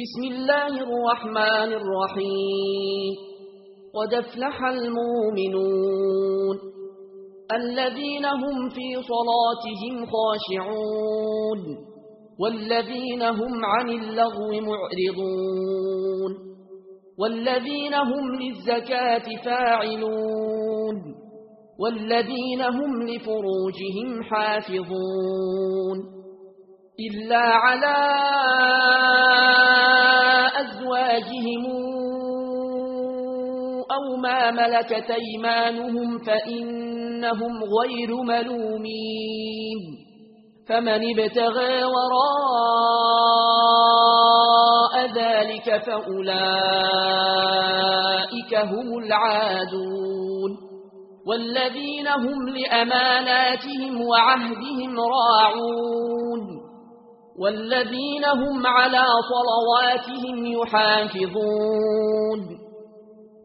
بسم الله الرحمن الرحيم. قد افلح المؤمنون الذين هم في صلاتهم خاشعون والذين هم عن اللغو معرضون والذين هم للزكاة فاعلون والذين هم لفروجهم حافظون إلا على وما ملكت أيمانهم فإنهم غير ملومين فمن ابتغى وراء ذلك فأولئك هم العادون والذين هم لأماناتهم وعهدهم راعون والذين هم على صلواتهم يحافظون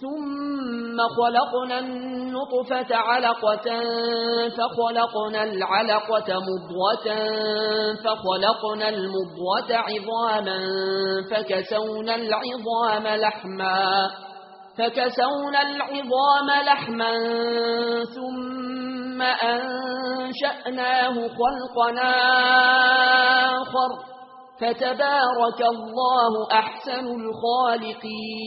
ثم خلقنا النطفة علقة فخلقنا العلقة مضغة فخلقنا المضغة عظاما فكسونا العظام لحما فكسونا العظام لحما ثم أنشأناه خلقنا آخر فتبارك الله أحسن الخالقين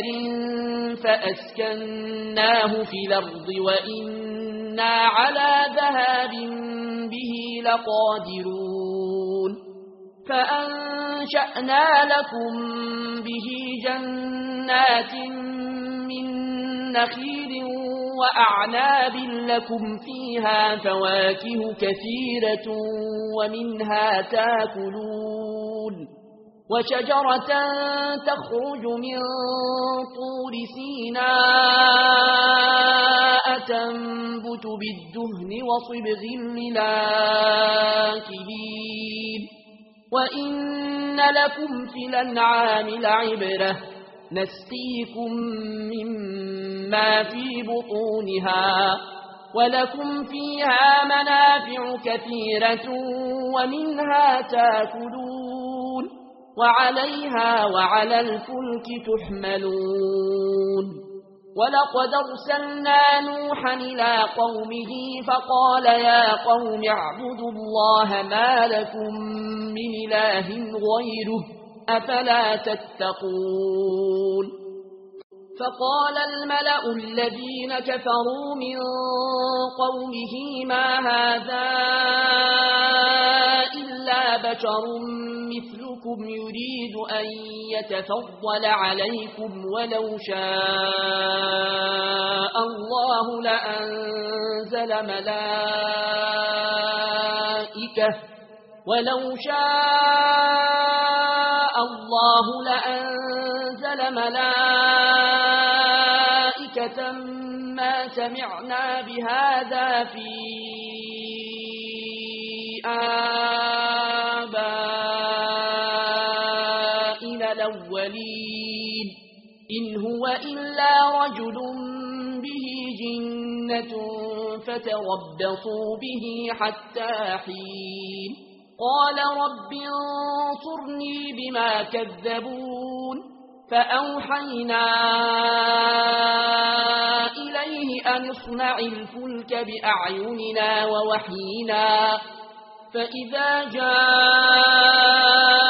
بشر فأسكناه في الأرض وإنا على ذهاب به لقادرون فأنشأنا لكم به جنات من نخيل وأعناب لكم فيها فواكه كثيرة ومنها تاكلون وشجرة تخرج من طور سيناء تنبت بالدهن وصبغ للاكلين وإن لكم في الأنعام لعبرة نسقيكم مما في بطونها ولكم فيها منافع كثيرة ومنها تاكلون وعليها وعلى الفلك تحملون. ولقد أرسلنا نوحا إلى قومه فقال يا قوم اعبدوا الله ما لكم من إله غيره أفلا تتقون. فقال الملأ الذين كفروا من قومه ما هذا إلا بشر مثلكم يريد أن يتفضل عليكم ولو شاء الله لأنزل ملائكة ولو شاء الله لأنزل ملائكة ما سمعنا بهذا فِي سبيل إن هو إلا رجل به جنة فَتَرَبَّصُوا به حتى حين. قال رب انصرني بما كذبون. فأوحينا إليه أن اصنع الفلك بأعيننا ووحينا. فإذا جاء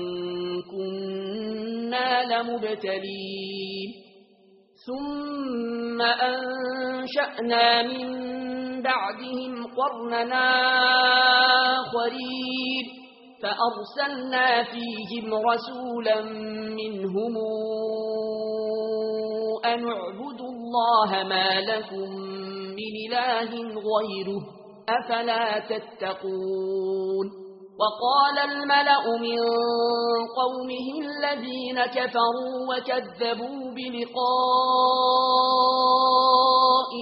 لمبتلين. ثم أنشأنا من بعدهم قرننا خريب فأرسلنا فيهم رسولا منهم أن اعبدوا الله ما لكم من إله غيره أفلا تتقون. وقال الملأ من قومه الذين كفروا وكذبوا بلقاء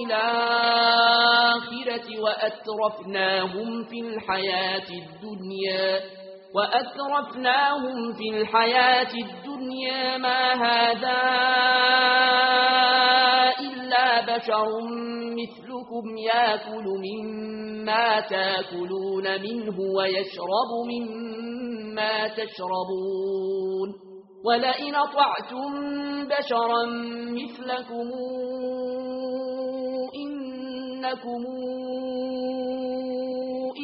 الآخرة وأترفناهم في الحياة الدنيا وأترفناهم في الحياة الدنيا. ما هذا بشر مثلكم يأكل مما تأكلون منه ويشرب مما تشربون ولئن طعتم بشرا مثلكم إنكم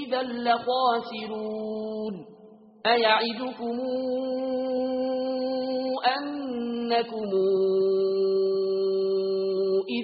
إذا لخاسرون أيعدكم أنكم